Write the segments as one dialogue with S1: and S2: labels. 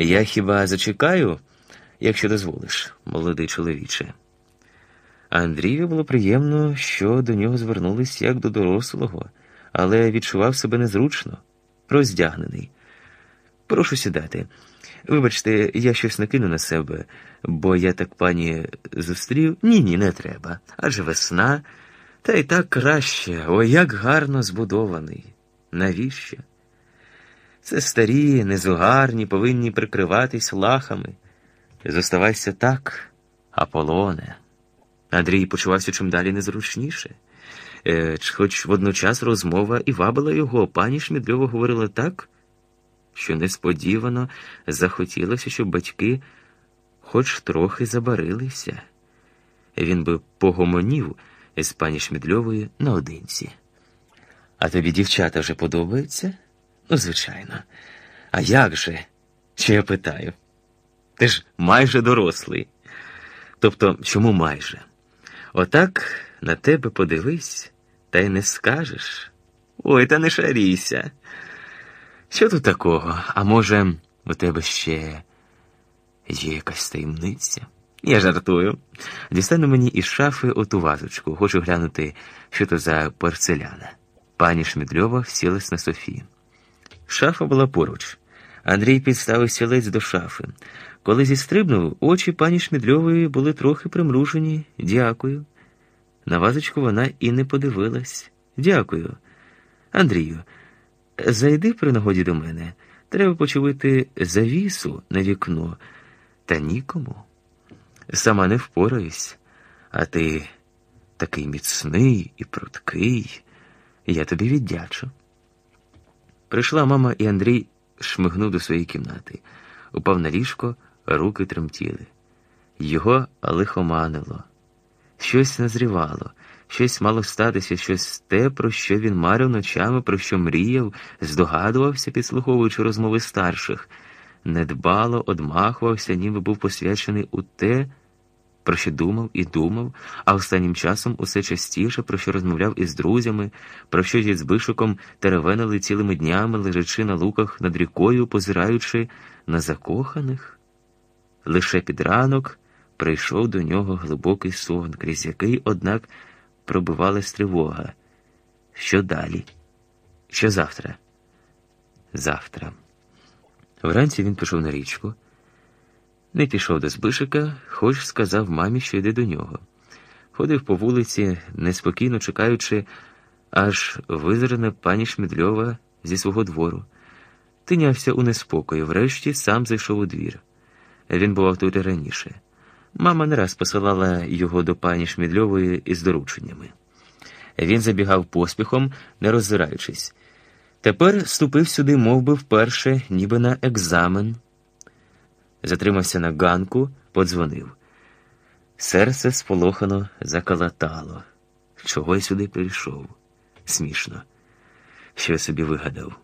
S1: Я хіба зачекаю, якщо дозволиш, молодий чоловіче. Андрію було приємно, що до нього звернулись як до дорослого, але відчував себе незручно, роздягнений. Прошу сідати. Вибачте, я щось накину на себе, бо я так пані зустрів. Ні, ні, не треба. Адже весна, та й так краще, ой, як гарно збудований. Навіщо? Це старі, незугарні, повинні прикриватись лахами. Зоставайся так, Аполоне. Андрій почувався чим далі незручніше. Е, Хоч водночас розмова і вабила його, пані Шмідльова говорила так, що несподівано захотілося, щоб батьки хоч трохи забарилися. Він би погомонів із пані Шмідльовою наодинці. А тобі дівчата вже подобаються? Ну, звичайно. А як же? Чи я питаю? Ти ж майже дорослий. Тобто, чому майже? Отак на тебе подивись, та й не скажеш. Ой, та не шарійся. Що тут такого? А може, у тебе ще є якась таємниця? Я жартую. Дістану мені із шафи оту вазочку. Хочу глянути, що то за порцеляна. Пані Шмідльова сілась на Софі. Шафа була поруч. Андрій підставив сілець до шафи. Коли зістрибнув, очі пані Шмідльової були трохи примружені. Дякую. На вазочку вона і не подивилась. Дякую. Андрію, зайди при нагоді до мене. Треба почувати завісу на вікно. Та нікому. Сама не впораюсь, а ти такий міцний і пруткий. Я тобі віддячу. Прийшла мама, і Андрій шмигнув до своєї кімнати, упав на ліжко, руки тремтіли. Його лихоманило. Щось назрівало, щось мало статися, щось те, про що він марив ночами, про що мріяв, здогадувався, підслуховуючи розмови старших, недбало одмахувався, ніби був посвячений у те, про що думав і думав, а останнім часом усе частіше, про що розмовляв із друзями, про що зі Збишиком теревенили цілими днями, лежачи на луках над рікою, позираючи на закоханих. Лише під ранок прийшов до нього глибокий сон, крізь який, однак, пробивалась тривога. Що далі? Що завтра? Завтра. Вранці він пішов на річку. Не пішов до Збишика, хоч сказав мамі, що йде до нього. Ходив по вулиці, неспокійно чекаючи, аж визирне пані Шмідльова зі свого двору. Тинявся у неспокої, врешті сам зайшов у двір. Він бував тут і раніше. Мама не раз посилала його до пані Шмідльової із дорученнями. Він забігав поспіхом, не роззираючись. Тепер ступив сюди мов би, вперше, ніби на екзамен. Затримався на ганку, подзвонив. Серце сполохано закалатало. Чого й сюди прийшов? Смішно. Що я собі вигадав.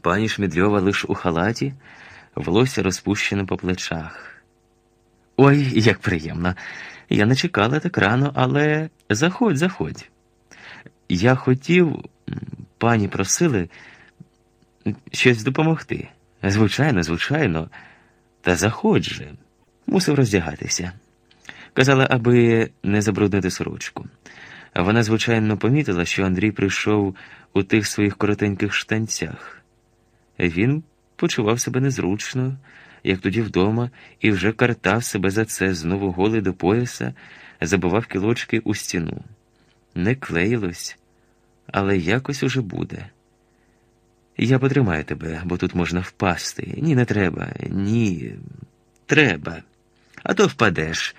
S1: Пані Шмідльова лиш у халаті, волосся розпущено по плечах. Ой, як приємно. Я не чекала так рано, але заходь, заходь. Я хотів, пані просили щось допомогти. Звичайно, звичайно, та заходь же. Мусив роздягатися. Казала, аби не забруднити сорочку. Вона, звичайно, помітила, що Андрій прийшов у тих своїх коротеньких штанцях. Він почував себе незручно як тоді вдома, і вже картав себе за це, знову голий до пояса, забивав кілочки у стіну. Не клеїлось, але якось уже буде. Я потримаю тебе, бо тут можна впасти. Ні, не треба, ні, треба. А то впадеш.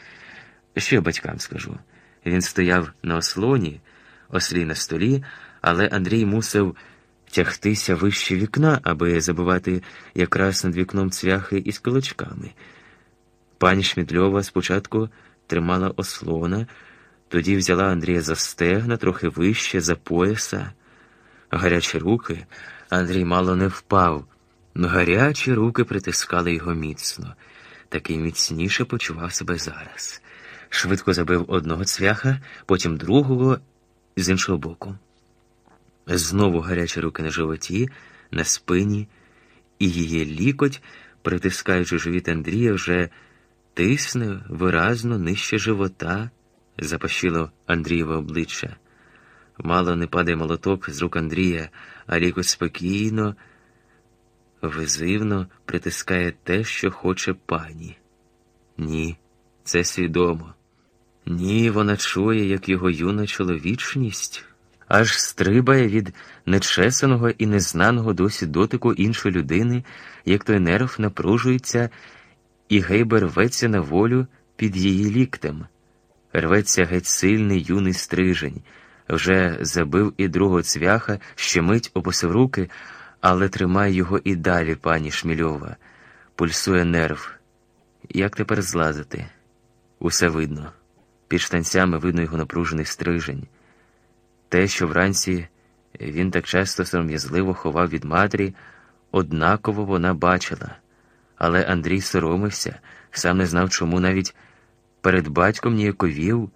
S1: Що батькам скажу? Він стояв на ослоні, ослі на столі, але Андрій мусив тягтися вище вікна, аби забивати якраз над вікном цвяхи із кулачками. Пані Шмідльова спочатку тримала ослона, тоді взяла Андрія за стегна, трохи вище, за пояса. Гарячі руки Андрій мало не впав, гарячі руки притискали його міцно, такий міцніше почував себе зараз. Швидко забив одного цвяха, потім другого з іншого боку. Знову гарячі руки на животі, на спині, і її лікоть притискаючи живіт Андрія, вже тисне виразно нижче живота, запащило Андрієве обличчя. Мало не падає молоток з рук Андрія, а ліко спокійно, визивно притискає те, що хоче пані. Ні, це свідомо. Ні, вона чує, як його юна чоловічність аж стрибає від нечесаного і незнаного досі дотику іншої людини, як той нерв напружується, і гейбер рветься на волю під її ліктем. Рветься геть сильний юний стрижень, вже забив і другого цвяха, ще мить опустив руки, але тримає його і далі, пані Шмільова. Пульсує нерв. Як тепер злазити? Усе видно. Під штанцями видно його напружений стрижень. Те, що вранці він так часто сором'язливо ховав від матері, однаково вона бачила, але Андрій соромився, сам не знав, чому навіть перед батьком ніяковів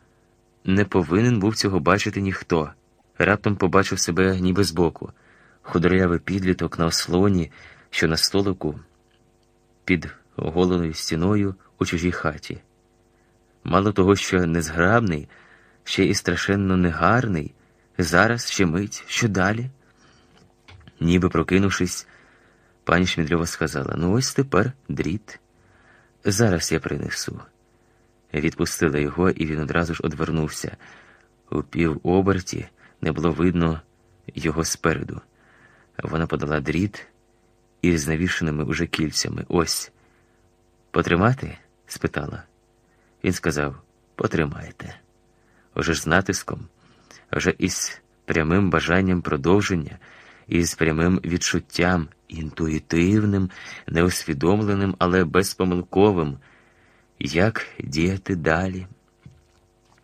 S1: не повинен був цього бачити ніхто. Раптом побачив себе ніби збоку, худорявий підліток на ослоні, що на столику під оголеною стіною у чужій хаті. Мало того, що незграбний, ще і страшенно негарний. Зараз ще мить, що далі? Ніби прокинувшись, пані Шмідльова сказала: Ну, ось тепер дріт. Зараз я принесу. Відпустила його, і він одразу ж одвернувся. У півоберті не було видно його спереду. Вона подала дріт із навішеними уже кільцями. Ось. Потримати? спитала. Він сказав: Потримайте. Уже ж з натиском вже із прямим бажанням продовження, із прямим відчуттям, інтуїтивним, неусвідомленим, але безпомилковим, як діяти далі.